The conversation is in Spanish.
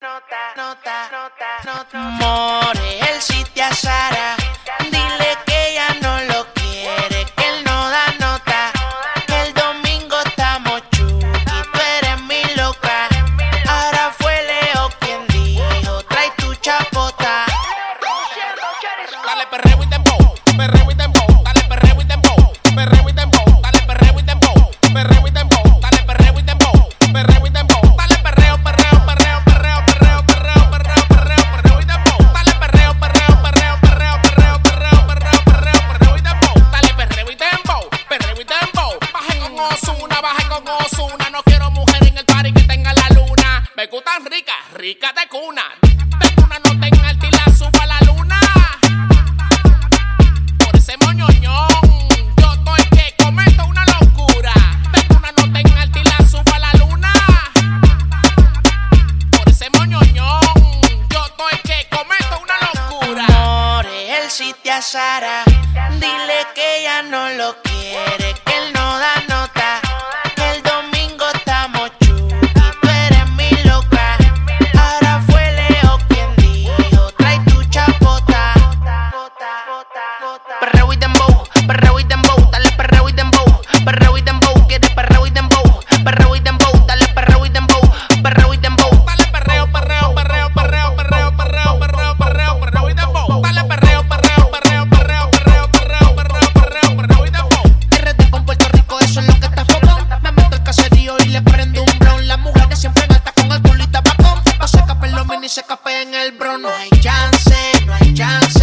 Nota, nota, nota, nota. More, el sitio Sara. no quiero mujer en el party que tenga la luna. Me gustan ricas, ricas de cuna. De cuna no tenga alta y la suba la luna. Por ese moñoñón, yo estoy que cometo una locura. De cuna no tenga alta y la suba la luna. Por ese moñoñón, yo estoy que cometo una locura. Amor, él sí te. Dile que ya no lo quiere prendo un blon. Las mujeres siempre en alta con alcohol y tabacón. Paso a capelo mini se capé en el bron. No hay chance, no hay chance.